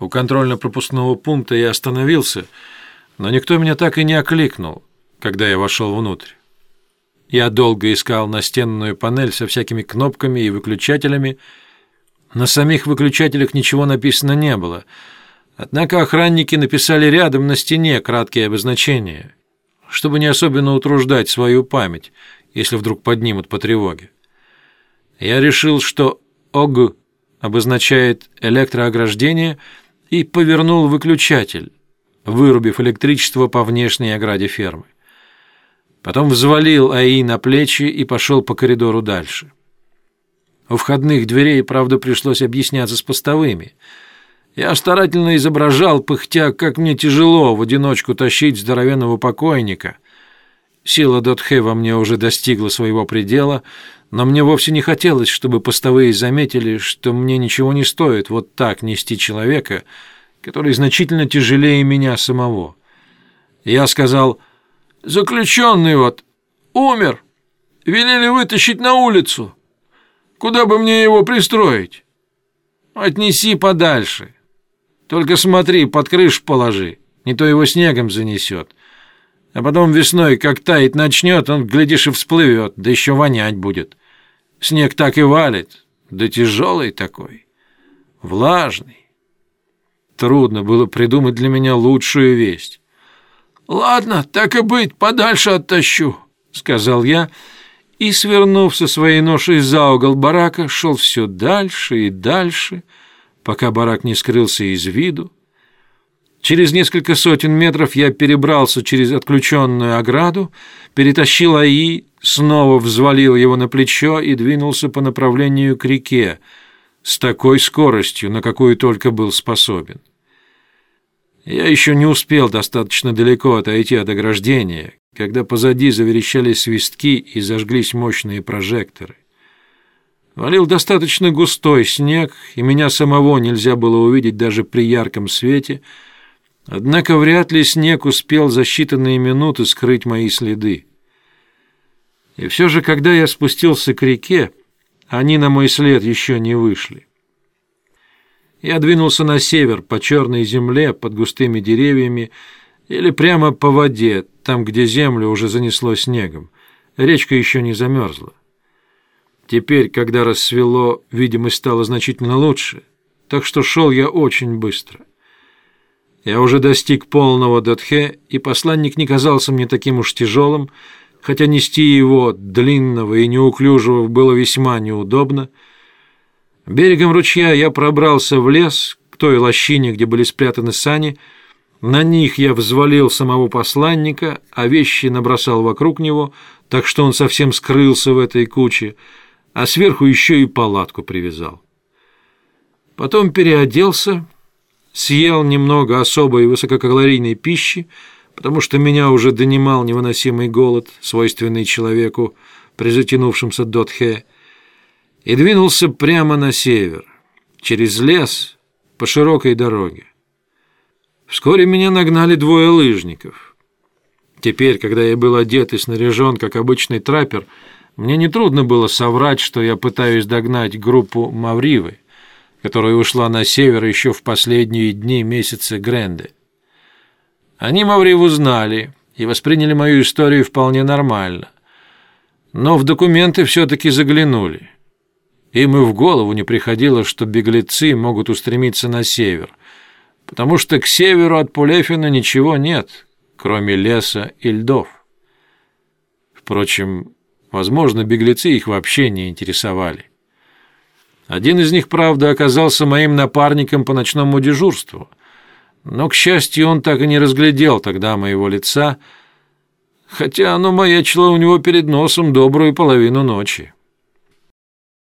У контрольно-пропускного пункта я остановился, но никто меня так и не окликнул, когда я вошел внутрь. Я долго искал настенную панель со всякими кнопками и выключателями. На самих выключателях ничего написано не было. Однако охранники написали рядом на стене краткие обозначения, чтобы не особенно утруждать свою память, если вдруг поднимут по тревоге. Я решил, что «ОГ» обозначает электроограждение — и повернул выключатель, вырубив электричество по внешней ограде фермы. Потом взвалил АИ на плечи и пошел по коридору дальше. У входных дверей, правда, пришлось объясняться с постовыми. Я старательно изображал, пыхтя, как мне тяжело в одиночку тащить здоровенного покойника. Сила Дотхе во мне уже достигла своего предела — но мне вовсе не хотелось, чтобы постовые заметили, что мне ничего не стоит вот так нести человека, который значительно тяжелее меня самого. Я сказал, «Заключенный вот, умер, велели вытащить на улицу. Куда бы мне его пристроить? Отнеси подальше. Только смотри, под крышу положи, не то его снегом занесет. А потом весной, как таять начнет, он, глядишь, и всплывет, да еще вонять будет. Снег так и валит, да тяжелый такой, влажный. Трудно было придумать для меня лучшую весть. «Ладно, так и быть, подальше оттащу», — сказал я, и, свернув со своей ношей за угол барака, шел все дальше и дальше, пока барак не скрылся из виду. Через несколько сотен метров я перебрался через отключенную ограду, перетащил АИ, снова взвалил его на плечо и двинулся по направлению к реке с такой скоростью, на какую только был способен. Я еще не успел достаточно далеко отойти от ограждения, когда позади заверещали свистки и зажглись мощные прожекторы. Валил достаточно густой снег, и меня самого нельзя было увидеть даже при ярком свете — Однако вряд ли снег успел за считанные минуты скрыть мои следы. И все же, когда я спустился к реке, они на мой след еще не вышли. Я двинулся на север, по черной земле, под густыми деревьями, или прямо по воде, там, где землю уже занесло снегом. Речка еще не замерзла. Теперь, когда рассвело, видимость стала значительно лучше, так что шел я очень быстро. Я уже достиг полного Датхе, и посланник не казался мне таким уж тяжелым, хотя нести его, длинного и неуклюжего, было весьма неудобно. Берегом ручья я пробрался в лес, к той лощине, где были спрятаны сани. На них я взвалил самого посланника, а вещи набросал вокруг него, так что он совсем скрылся в этой куче, а сверху еще и палатку привязал. Потом переоделся съел немного особой высококалорийной пищи, потому что меня уже донимал невыносимый голод, свойственный человеку при затянувшемся Дотхе, и двинулся прямо на север, через лес, по широкой дороге. Вскоре меня нагнали двое лыжников. Теперь, когда я был одет и снаряжен, как обычный траппер, мне нетрудно было соврать, что я пытаюсь догнать группу Мавривы которая ушла на север еще в последние дни месяца Гренды. Они Мавриву знали и восприняли мою историю вполне нормально, но в документы все-таки заглянули. Им и в голову не приходило, что беглецы могут устремиться на север, потому что к северу от Пулефина ничего нет, кроме леса и льдов. Впрочем, возможно, беглецы их вообще не интересовали. Один из них, правда, оказался моим напарником по ночному дежурству. Но, к счастью, он так и не разглядел тогда моего лица, хотя оно маячило у него перед носом добрую половину ночи.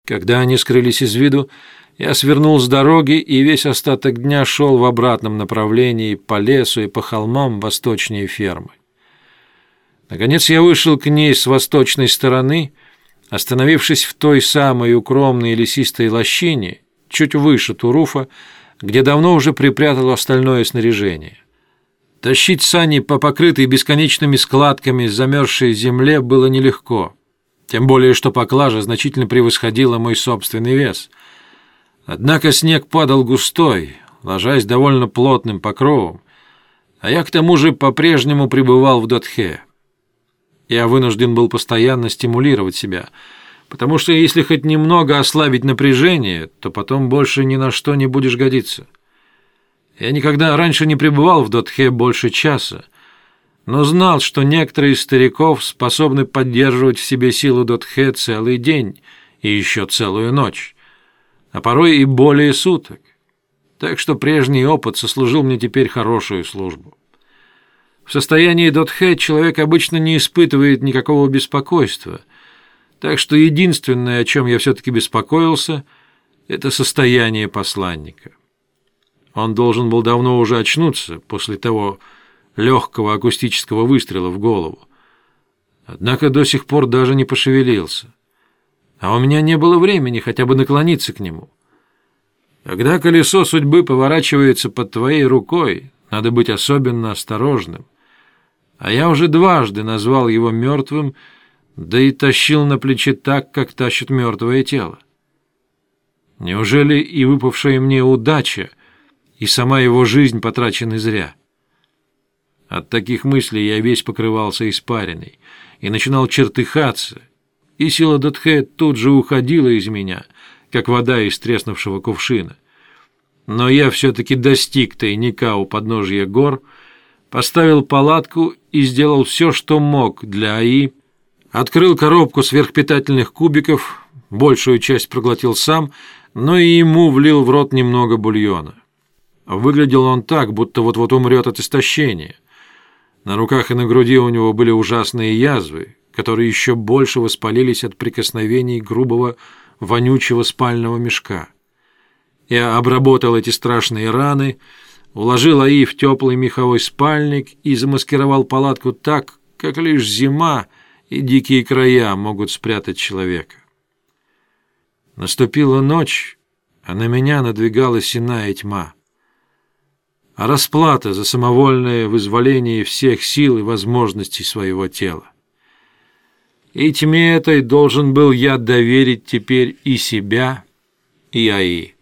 Когда они скрылись из виду, я свернул с дороги и весь остаток дня шел в обратном направлении по лесу и по холмам восточнее фермы. Наконец я вышел к ней с восточной стороны — Остановившись в той самой укромной лесистой лощине, чуть выше Туруфа, где давно уже припрятал остальное снаряжение. Тащить сани по покрытой бесконечными складками замерзшей земле было нелегко, тем более что поклажа значительно превосходила мой собственный вес. Однако снег падал густой, ложась довольно плотным покровом, а я к тому же по-прежнему пребывал в Дотхе. Я вынужден был постоянно стимулировать себя, потому что если хоть немного ослабить напряжение, то потом больше ни на что не будешь годиться. Я никогда раньше не пребывал в Дотхе больше часа, но знал, что некоторые из стариков способны поддерживать в себе силу Дотхе целый день и еще целую ночь, а порой и более суток. Так что прежний опыт сослужил мне теперь хорошую службу. В состоянии Дотхе человек обычно не испытывает никакого беспокойства, так что единственное, о чем я все-таки беспокоился, это состояние посланника. Он должен был давно уже очнуться после того легкого акустического выстрела в голову. Однако до сих пор даже не пошевелился. А у меня не было времени хотя бы наклониться к нему. Когда колесо судьбы поворачивается под твоей рукой, надо быть особенно осторожным. А я уже дважды назвал его мертвым, да и тащил на плече так, как тащит мертвое тело. Неужели и выпавшая мне удача, и сама его жизнь потрачены зря? От таких мыслей я весь покрывался испариной и начинал чертыхаться, и сила Датхе тут же уходила из меня — как вода из треснувшего кувшина. Но я все-таки достиг тайника у подножья гор, поставил палатку и сделал все, что мог для АИ, открыл коробку сверхпитательных кубиков, большую часть проглотил сам, но и ему влил в рот немного бульона. Выглядел он так, будто вот-вот умрет от истощения. На руках и на груди у него были ужасные язвы, которые еще больше воспалились от прикосновений грубого вонючего спального мешка. Я обработал эти страшные раны, уложил Аи в теплый меховой спальник и замаскировал палатку так, как лишь зима и дикие края могут спрятать человека. Наступила ночь, а на меня надвигалась иная тьма. А расплата за самовольное вызволение всех сил и возможностей своего тела. И тьме этой должен был я доверить теперь и себя, и Аи.